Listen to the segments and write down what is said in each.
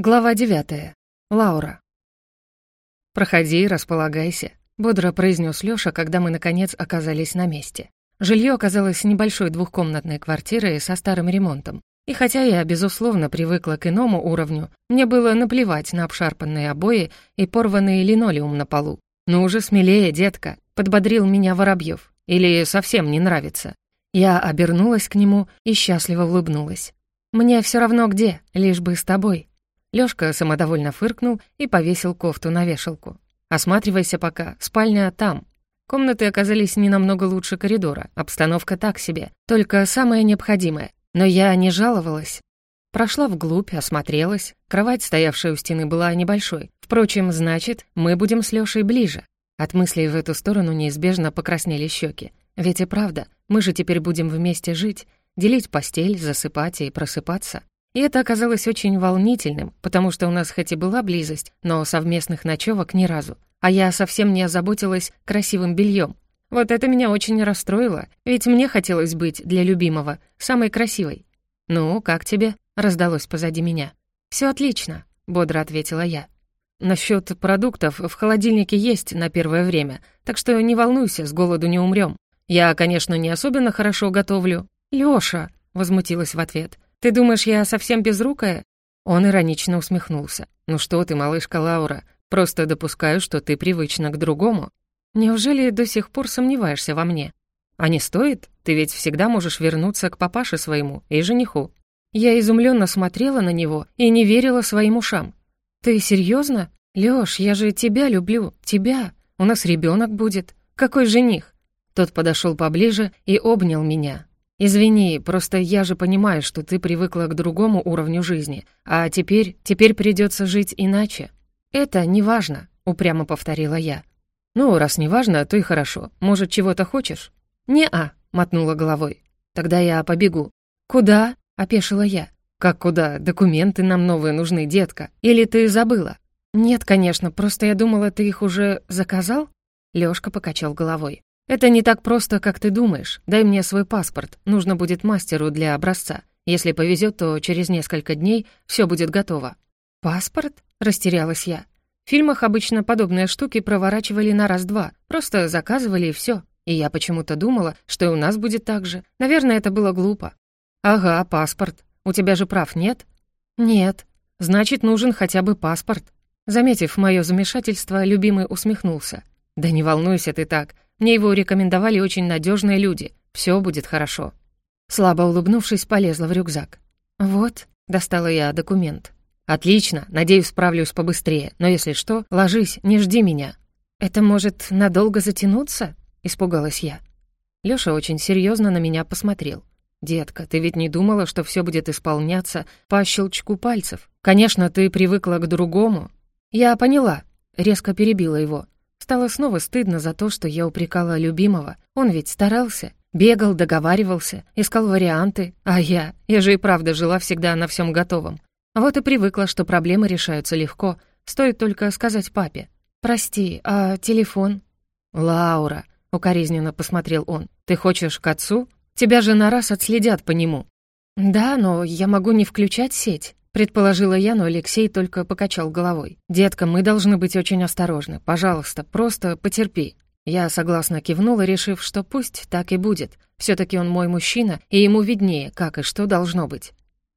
Глава девятая Лаура. «Проходи, располагайся», — бодро произнес Лёша, когда мы, наконец, оказались на месте. Жилье оказалось небольшой двухкомнатной квартирой со старым ремонтом. И хотя я, безусловно, привыкла к иному уровню, мне было наплевать на обшарпанные обои и порванный линолеум на полу. «Ну уже смелее, детка», — подбодрил меня Воробьев. «Или совсем не нравится». Я обернулась к нему и счастливо улыбнулась. «Мне все равно где, лишь бы с тобой», Лёшка самодовольно фыркнул и повесил кофту на вешалку. «Осматривайся пока, спальня там». Комнаты оказались не намного лучше коридора, обстановка так себе, только самое необходимое. Но я не жаловалась. Прошла вглубь, осмотрелась. Кровать, стоявшая у стены, была небольшой. Впрочем, значит, мы будем с Лёшей ближе. От мыслей в эту сторону неизбежно покраснели щеки. Ведь и правда, мы же теперь будем вместе жить, делить постель, засыпать и просыпаться. И это оказалось очень волнительным, потому что у нас хоть и была близость, но совместных ночевок ни разу. А я совсем не озаботилась красивым бельем. Вот это меня очень расстроило, ведь мне хотелось быть для любимого самой красивой. «Ну, как тебе?» — раздалось позади меня. «Все отлично», — бодро ответила я. «Насчет продуктов в холодильнике есть на первое время, так что не волнуйся, с голоду не умрем. Я, конечно, не особенно хорошо готовлю». «Лёша», — возмутилась в ответ, — ты думаешь, я совсем безрукая?» Он иронично усмехнулся. «Ну что ты, малышка Лаура, просто допускаю, что ты привычна к другому. Неужели до сих пор сомневаешься во мне? А не стоит? Ты ведь всегда можешь вернуться к папаше своему и жениху». Я изумленно смотрела на него и не верила своим ушам. «Ты серьезно? Лёш, я же тебя люблю, тебя. У нас ребенок будет. Какой жених?» Тот подошел поближе и обнял меня, «Извини, просто я же понимаю, что ты привыкла к другому уровню жизни, а теперь, теперь придется жить иначе». «Это не важно», — упрямо повторила я. «Ну, раз не важно, то и хорошо. Может, чего-то хочешь?» «Не-а», — мотнула головой. «Тогда я побегу». «Куда?» — опешила я. «Как куда? Документы нам новые нужны, детка. Или ты забыла?» «Нет, конечно, просто я думала, ты их уже заказал?» Лёшка покачал головой. «Это не так просто, как ты думаешь. Дай мне свой паспорт. Нужно будет мастеру для образца. Если повезет, то через несколько дней все будет готово». «Паспорт?» — растерялась я. В фильмах обычно подобные штуки проворачивали на раз-два, просто заказывали и все. И я почему-то думала, что и у нас будет так же. Наверное, это было глупо. «Ага, паспорт. У тебя же прав нет?» «Нет. Значит, нужен хотя бы паспорт». Заметив мое замешательство, любимый усмехнулся. «Да не волнуйся ты так. Мне его рекомендовали очень надежные люди. Все будет хорошо». Слабо улыбнувшись, полезла в рюкзак. «Вот», — достала я документ. «Отлично, надеюсь, справлюсь побыстрее, но если что, ложись, не жди меня». «Это может надолго затянуться?» — испугалась я. Лёша очень серьезно на меня посмотрел. «Детка, ты ведь не думала, что все будет исполняться по щелчку пальцев? Конечно, ты привыкла к другому». «Я поняла», — резко перебила его стало снова стыдно за то, что я упрекала любимого. Он ведь старался. Бегал, договаривался, искал варианты. А я... Я же и правда жила всегда на всем готовом. Вот и привыкла, что проблемы решаются легко. Стоит только сказать папе. «Прости, а телефон?» «Лаура», — укоризненно посмотрел он, — «ты хочешь к отцу? Тебя же на раз отследят по нему». «Да, но я могу не включать сеть». Предположила я, но Алексей только покачал головой. «Детка, мы должны быть очень осторожны. Пожалуйста, просто потерпи». Я согласно кивнула, решив, что пусть так и будет. все таки он мой мужчина, и ему виднее, как и что должно быть.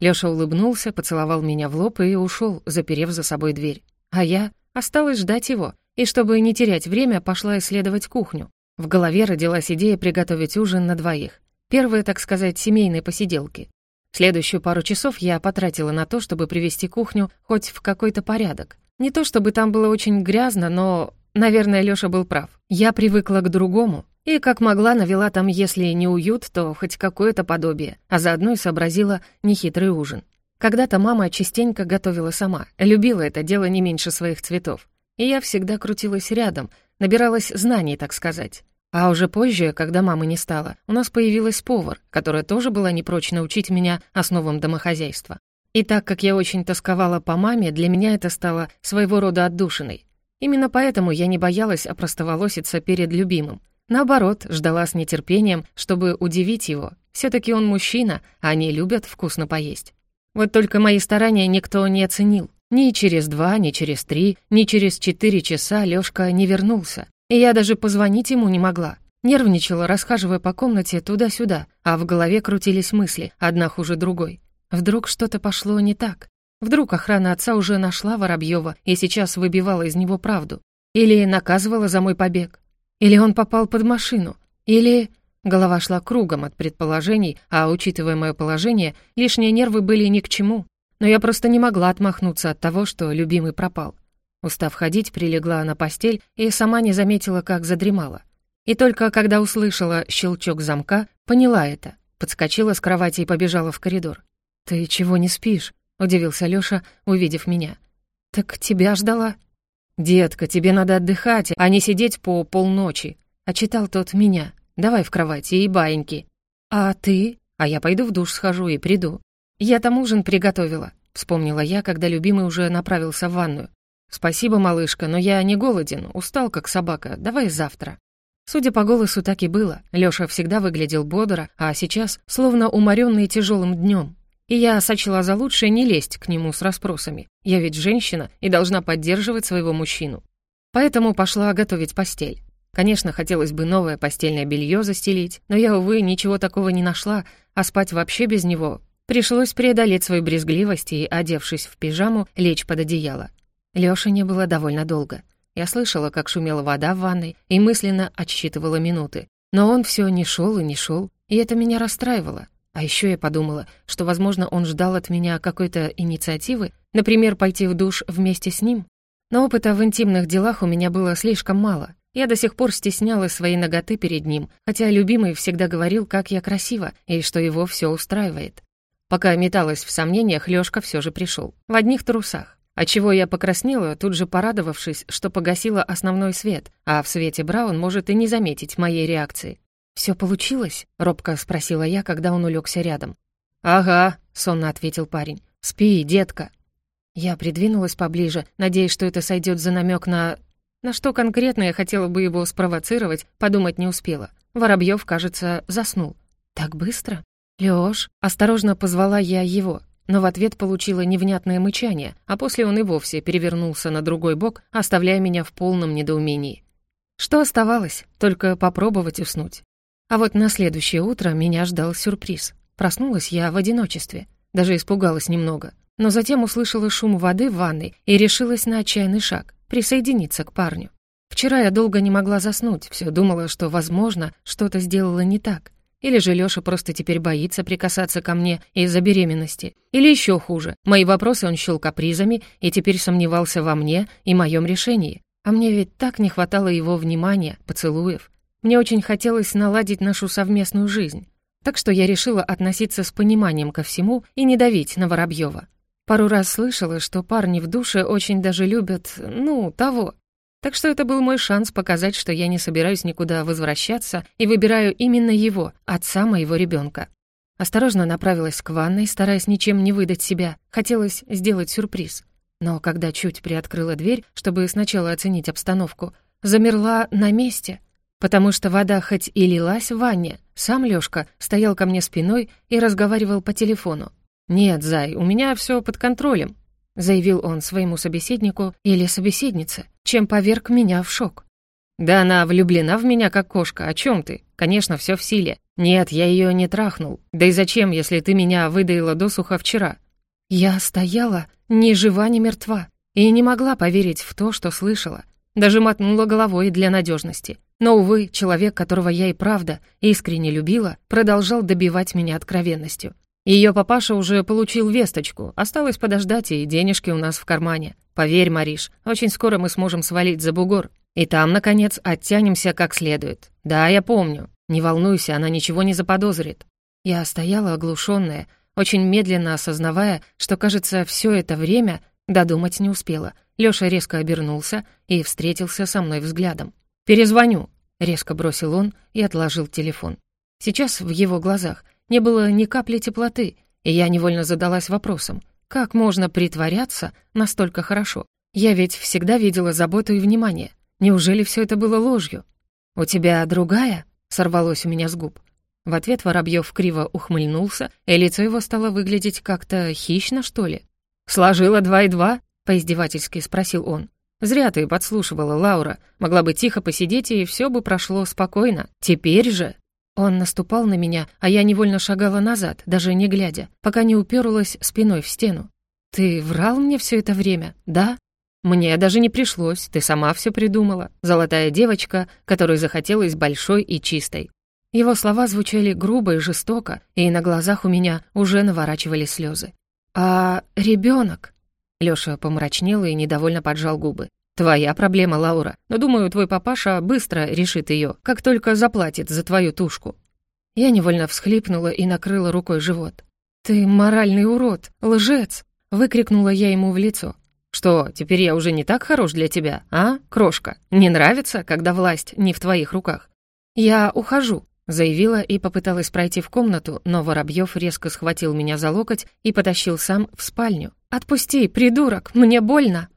Лёша улыбнулся, поцеловал меня в лоб и ушел, заперев за собой дверь. А я осталась ждать его, и чтобы не терять время, пошла исследовать кухню. В голове родилась идея приготовить ужин на двоих. Первые, так сказать, семейные посиделки. Следующую пару часов я потратила на то, чтобы привести кухню хоть в какой-то порядок. Не то чтобы там было очень грязно, но, наверное, Лёша был прав. Я привыкла к другому, и как могла навела там, если не уют, то хоть какое-то подобие, а заодно и сообразила нехитрый ужин. Когда-то мама частенько готовила сама, любила это дело не меньше своих цветов. И я всегда крутилась рядом, набиралась знаний, так сказать. А уже позже, когда мамы не стало, у нас появилась повар, которая тоже была не прочь научить меня основам домохозяйства. И так как я очень тосковала по маме, для меня это стало своего рода отдушиной. Именно поэтому я не боялась опростоволоситься перед любимым. Наоборот, ждала с нетерпением, чтобы удивить его. все таки он мужчина, а они любят вкусно поесть. Вот только мои старания никто не оценил. Ни через два, ни через три, ни через четыре часа Лёшка не вернулся и я даже позвонить ему не могла. Нервничала, расхаживая по комнате туда-сюда, а в голове крутились мысли, одна хуже другой. Вдруг что-то пошло не так. Вдруг охрана отца уже нашла Воробьева и сейчас выбивала из него правду. Или наказывала за мой побег. Или он попал под машину. Или... Голова шла кругом от предположений, а, учитывая мое положение, лишние нервы были ни к чему. Но я просто не могла отмахнуться от того, что любимый пропал. Устав ходить, прилегла на постель и сама не заметила, как задремала. И только когда услышала щелчок замка, поняла это, подскочила с кровати и побежала в коридор. «Ты чего не спишь?» — удивился Лёша, увидев меня. «Так тебя ждала?» «Детка, тебе надо отдыхать, а не сидеть по полночи», — отчитал тот меня. «Давай в кровати и баиньки». «А ты?» «А я пойду в душ схожу и приду». «Я там ужин приготовила», — вспомнила я, когда любимый уже направился в ванную. «Спасибо, малышка, но я не голоден, устал как собака, давай завтра». Судя по голосу, так и было. Лёша всегда выглядел бодро, а сейчас словно уморённый тяжёлым днём. И я сочла за лучшее не лезть к нему с расспросами. Я ведь женщина и должна поддерживать своего мужчину. Поэтому пошла готовить постель. Конечно, хотелось бы новое постельное белье застелить, но я, увы, ничего такого не нашла, а спать вообще без него. Пришлось преодолеть свою брезгливость и, одевшись в пижаму, лечь под одеяло. Лёша не было довольно долго. Я слышала, как шумела вода в ванной и мысленно отсчитывала минуты. Но он всё не шёл и не шёл, и это меня расстраивало. А ещё я подумала, что, возможно, он ждал от меня какой-то инициативы, например, пойти в душ вместе с ним. Но опыта в интимных делах у меня было слишком мало. Я до сих пор стесняла свои ноготы перед ним, хотя любимый всегда говорил, как я красива и что его всё устраивает. Пока металась в сомнениях, Лёшка всё же пришёл В одних трусах отчего я покраснела, тут же порадовавшись, что погасила основной свет, а в свете Браун может и не заметить моей реакции. «Всё получилось?» — робко спросила я, когда он улёгся рядом. «Ага», — сонно ответил парень. «Спи, детка». Я придвинулась поближе, надеясь, что это сойдёт за намёк на... На что конкретно я хотела бы его спровоцировать, подумать не успела. Воробьёв, кажется, заснул. «Так быстро?» «Лёш», — осторожно позвала я его но в ответ получила невнятное мычание, а после он и вовсе перевернулся на другой бок, оставляя меня в полном недоумении. Что оставалось? Только попробовать уснуть. А вот на следующее утро меня ждал сюрприз. Проснулась я в одиночестве, даже испугалась немного, но затем услышала шум воды в ванной и решилась на отчаянный шаг — присоединиться к парню. Вчера я долго не могла заснуть, все думала, что, возможно, что-то сделала не так. Или же Лёша просто теперь боится прикасаться ко мне из-за беременности. Или ещё хуже, мои вопросы он счёл капризами и теперь сомневался во мне и моём решении. А мне ведь так не хватало его внимания, поцелуев. Мне очень хотелось наладить нашу совместную жизнь. Так что я решила относиться с пониманием ко всему и не давить на Воробьёва. Пару раз слышала, что парни в душе очень даже любят, ну, того. Так что это был мой шанс показать, что я не собираюсь никуда возвращаться и выбираю именно его, отца моего ребенка. Осторожно направилась к ванной, стараясь ничем не выдать себя. Хотелось сделать сюрприз. Но когда чуть приоткрыла дверь, чтобы сначала оценить обстановку, замерла на месте, потому что вода хоть и лилась в ванне, сам Лёшка стоял ко мне спиной и разговаривал по телефону. «Нет, Зай, у меня все под контролем», заявил он своему собеседнику или собеседнице, чем поверг меня в шок. «Да она влюблена в меня, как кошка. О чем ты? Конечно, все в силе. Нет, я ее не трахнул. Да и зачем, если ты меня выдаила досуха вчера?» Я стояла ни жива, ни мертва, и не могла поверить в то, что слышала. Даже мотнула головой для надежности. Но, увы, человек, которого я и правда искренне любила, продолжал добивать меня откровенностью. Ее папаша уже получил весточку. Осталось подождать, и денежки у нас в кармане. Поверь, Мариш, очень скоро мы сможем свалить за бугор. И там, наконец, оттянемся как следует. Да, я помню. Не волнуйся, она ничего не заподозрит. Я стояла оглушенная, очень медленно осознавая, что, кажется, все это время додумать не успела. Лёша резко обернулся и встретился со мной взглядом. «Перезвоню», — резко бросил он и отложил телефон. Сейчас в его глазах — не было ни капли теплоты, и я невольно задалась вопросом, как можно притворяться настолько хорошо? Я ведь всегда видела заботу и внимание. Неужели все это было ложью? «У тебя другая?» — сорвалось у меня с губ. В ответ Воробьев криво ухмыльнулся, и лицо его стало выглядеть как-то хищно, что ли. «Сложила два и два?» — поиздевательски спросил он. «Зря ты подслушивала, Лаура. Могла бы тихо посидеть, и все бы прошло спокойно. Теперь же...» Он наступал на меня, а я невольно шагала назад, даже не глядя, пока не уперлась спиной в стену. «Ты врал мне все это время, да?» «Мне даже не пришлось, ты сама все придумала. Золотая девочка, которой захотелось большой и чистой». Его слова звучали грубо и жестоко, и на глазах у меня уже наворачивали слезы. «А ребенок?» Лёша помрачнел и недовольно поджал губы. Твоя проблема, Лаура. Но, думаю, твой папаша быстро решит ее, как только заплатит за твою тушку». Я невольно всхлипнула и накрыла рукой живот. «Ты моральный урод, лжец!» — выкрикнула я ему в лицо. «Что, теперь я уже не так хорош для тебя, а, крошка? Не нравится, когда власть не в твоих руках?» «Я ухожу», — заявила и попыталась пройти в комнату, но воробьёв резко схватил меня за локоть и потащил сам в спальню. «Отпусти, придурок, мне больно!»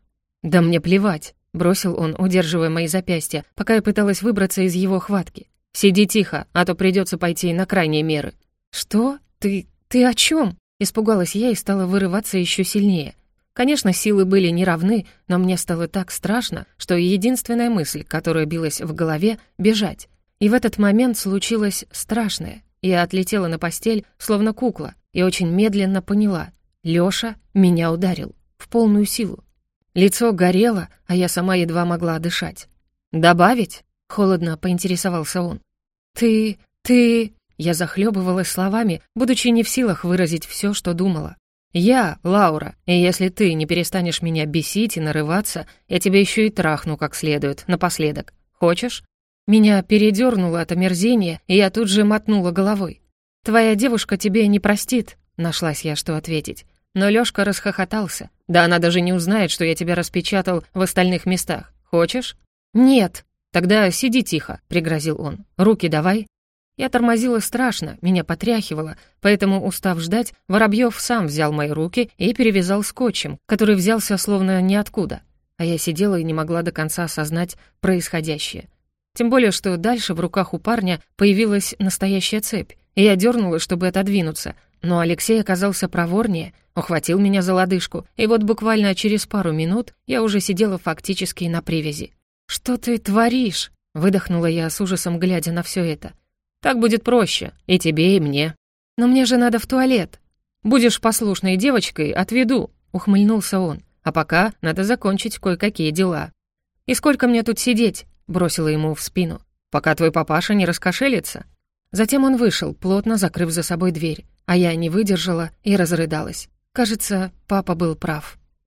«Да мне плевать», — бросил он, удерживая мои запястья, пока я пыталась выбраться из его хватки. «Сиди тихо, а то придется пойти на крайние меры». «Что? Ты... ты о чем? Испугалась я и стала вырываться еще сильнее. Конечно, силы были неравны, но мне стало так страшно, что единственная мысль, которая билась в голове — бежать. И в этот момент случилось страшное. Я отлетела на постель, словно кукла, и очень медленно поняла. Лёша меня ударил. В полную силу. Лицо горело, а я сама едва могла дышать. «Добавить?» — холодно поинтересовался он. «Ты... ты...» Я захлебывалась словами, будучи не в силах выразить все, что думала. «Я, Лаура, и если ты не перестанешь меня бесить и нарываться, я тебя еще и трахну как следует, напоследок. Хочешь?» Меня передернуло от омерзения, и я тут же мотнула головой. «Твоя девушка тебе не простит», — нашлась я, что ответить. Но Лёшка расхохотался. «Да она даже не узнает, что я тебя распечатал в остальных местах. Хочешь?» «Нет». «Тогда сиди тихо», — пригрозил он. «Руки давай». Я тормозила страшно, меня потряхивало, поэтому, устав ждать, Воробьёв сам взял мои руки и перевязал скотчем, который взялся словно ниоткуда. А я сидела и не могла до конца осознать происходящее. Тем более, что дальше в руках у парня появилась настоящая цепь, и я дернула, чтобы отодвинуться — но Алексей оказался проворнее, ухватил меня за лодыжку, и вот буквально через пару минут я уже сидела фактически на привязи. «Что ты творишь?» — выдохнула я с ужасом, глядя на все это. «Так будет проще, и тебе, и мне». «Но мне же надо в туалет». «Будешь послушной девочкой, отведу», — ухмыльнулся он. «А пока надо закончить кое-какие дела». «И сколько мне тут сидеть?» — бросила ему в спину. «Пока твой папаша не раскошелится». Затем он вышел, плотно закрыв за собой дверь а я не выдержала и разрыдалась. Кажется, папа был прав.